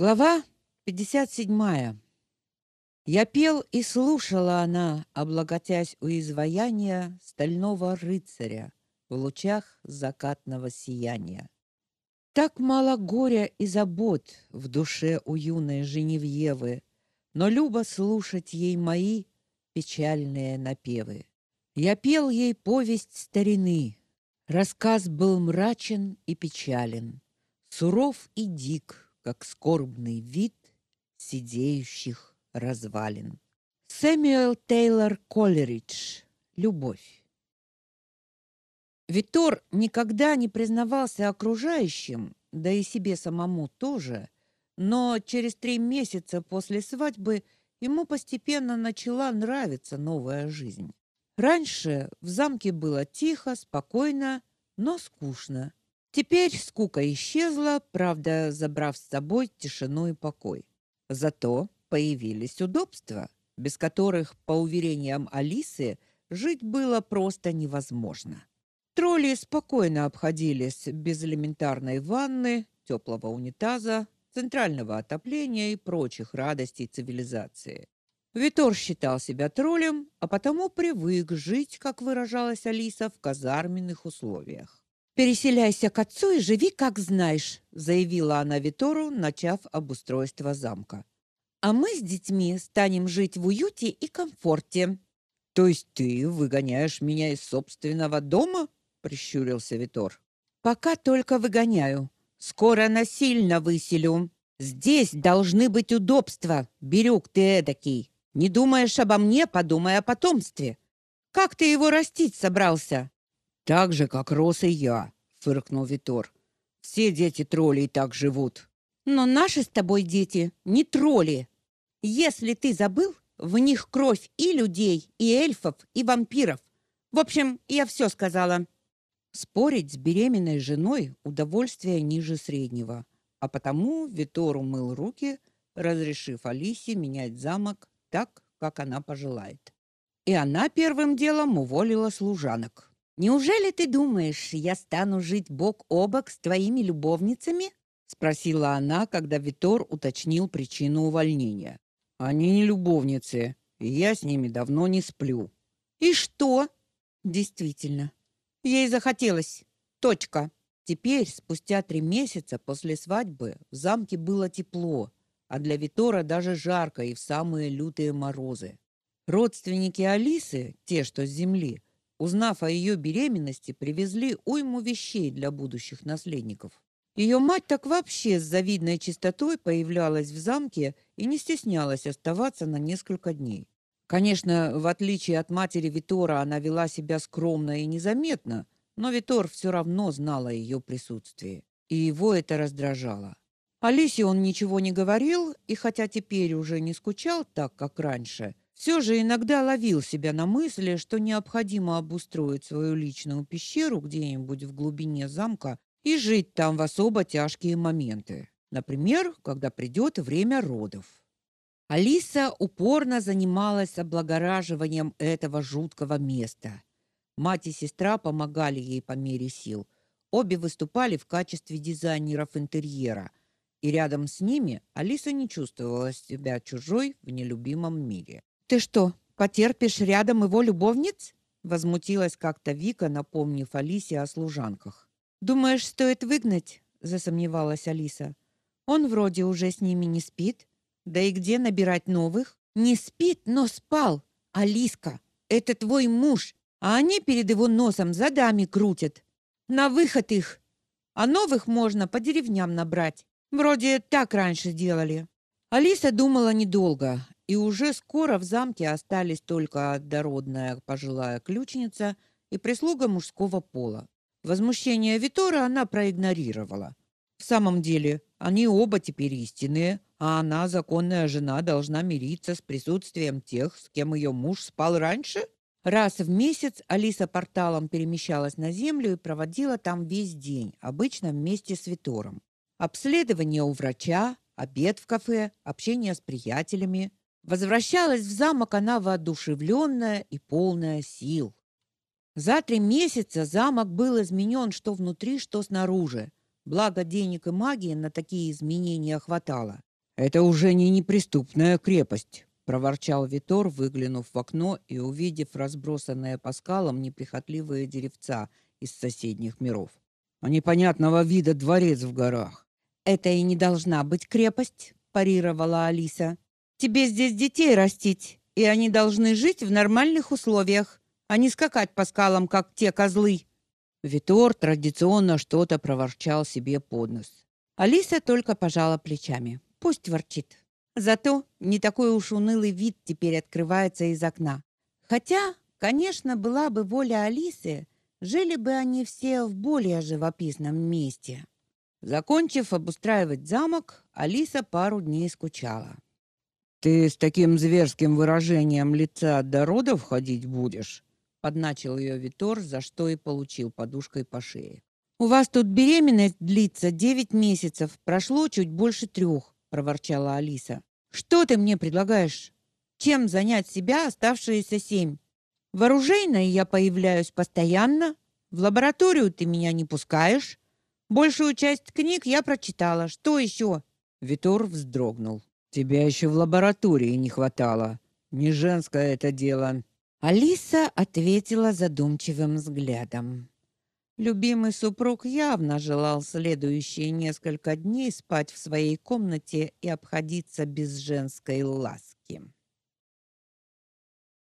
Глава 57. Я пел и слушала она, облаготясь у изваяния стального рыцаря в лучах закатного сияния. Так мало горя и забот в душе у юной Женевьевы, но любо слушать ей мои печальные напевы. Я пел ей повесть старины. Рассказ был мрачен и печален, суров и дик, как скорбный вид сидеющих развалин. Сэмюэл Тейлор Колеридж. Любовь. Витор никогда не признавался окружающим, да и себе самому тоже, но через три месяца после свадьбы ему постепенно начала нравиться новая жизнь. Раньше в замке было тихо, спокойно, но скучно. Теперь скука исчезла, правда, забрав с собой тишину и покой. Зато появились удобства, без которых, по уверениям Алисы, жить было просто невозможно. Тролли спокойно обходились без элементарной ванны, теплого унитаза, центрального отопления и прочих радостей цивилизации. Витор считал себя троллем, а потому привык жить, как выражалась Алиса, в казарменных условиях. Переселяйся к отцу и живи как знаешь, заявила она Витору, начав обустройство замка. А мы с детьми станем жить в уюте и комфорте. То есть ты выгоняешь меня из собственного дома? прищурился Витор. Пока только выгоняю. Скоро насильно выселю. Здесь должны быть удобства, Бирюк ты эдакий. Не думаешь обо мне, подумай о потомстве. Как ты его растить собрался? Так же, как рос и я, фыркнул Витор. Все дети троллей так живут. Но наши с тобой дети не тролли. Если ты забыл, в них кровь и людей, и эльфов, и вампиров. В общем, я все сказала. Спорить с беременной женой удовольствие ниже среднего, а потому Витор умыл руки, разрешив Алисе менять замок так, как она пожелает. И она первым делом уволила служанок. Неужели ты думаешь, я стану жить бок о бок с твоими любовницами? спросила она, когда Витор уточнил причину увольнения. Они не любовницы, и я с ними давно не сплю. И что? Действительно, ей захотелось. Точка. Теперь, спустя три месяца после свадьбы, в замке было тепло, а для Витора даже жарко и в самые лютые морозы. Родственники Алисы, те, что с земли, узнав о ее беременности, привезли уйму вещей для будущих наследников. Ее мать так вообще с завидной чистотой появлялась в замке и не стеснялась оставаться на несколько дней. Конечно, в отличие от матери Витора, она вела себя скромно и незаметно, но Витор все равно знал о ее присутствии, и его это раздражало. Алисе он ничего не говорил, и хотя теперь уже не скучал так, как раньше, все же иногда ловил себя на мысли, что необходимо обустроить свою личную пещеру где-нибудь в глубине замка и жить там в особо тяжкие моменты. Например, когда придет время родов. Алиса упорно занималась облагораживанием этого жуткого места. Мать и сестра помогали ей по мере сил. Обе выступали в качестве дизайнеров интерьера, и рядом с ними Алиса не чувствовала себя чужой в нелюбимом мире. Ты что, потерпишь рядом его любовниц? возмутилась как-то Вика, напомнив Алисе о служанках. Думаешь, стоит выгнать? засомневалась Алиса. Он вроде уже с ними не спит. Да и где набирать новых? Не спит, но спал. Алиска, это твой муж, а они перед его носом задами крутят. На выход их. А новых можно по деревням набрать. Вроде так раньше делали. Алиса думала недолго и уже скоро в замке остались только дородная пожилая ключница и прислуга мужского пола. Возмущение Витора она проигнорировала. В самом деле, они оба теперь истинные, а она, законная жена, должна мириться с присутствием тех, с кем ее муж спал раньше? Раз в месяц Алиса порталом перемещалась на землю и проводила там весь день, обычно вместе с Витором. Обследование у врача, обед в кафе, общение с приятелями. Возвращалась в замок она воодушевленная и полная сил. За три месяца замок был изменен что внутри, что снаружи. Благо денег и магии на такие изменения хватало. Это уже не неприступная крепость, проворчал Витор, выглянув в окно и увидев разбросанные по скалам неприхотливые деревца из соседних миров. А непонятного вида дворец в горах. Это и не должна быть крепость, парировала Алиса. Тебе здесь детей растить, и они должны жить в нормальных условиях, а не скакать по скалам, как те козлы. Витор традиционно что-то проворчал себе под нос. Алиса только пожала плечами. Пусть ворчит. Зато не такой уж унылый вид теперь открывается из окна. Хотя, конечно, была бы воля Алисы, жили бы они все в более живописном месте. Закончив обустраивать замок, Алиса пару дней скучала. Ты с таким зверским выражением лица до родов ходить будешь? подначил ее Витор, за что и получил подушкой по шее. У вас тут беременность длится девять месяцев, прошло чуть больше трех проворчала Алиса. Что ты мне предлагаешь? Чем занять себя оставшиеся семь? В оружейной я появляюсь постоянно, в лабораторию ты меня не пускаешь. Большую часть книг я прочитала. Что еще?» Витор вздрогнул. Тебя еще в лаборатории не хватало. Не женское это дело. Алиса ответила задумчивым взглядом. Любимый супруг явно желал следующие несколько дней спать в своей комнате и обходиться без женской ласки.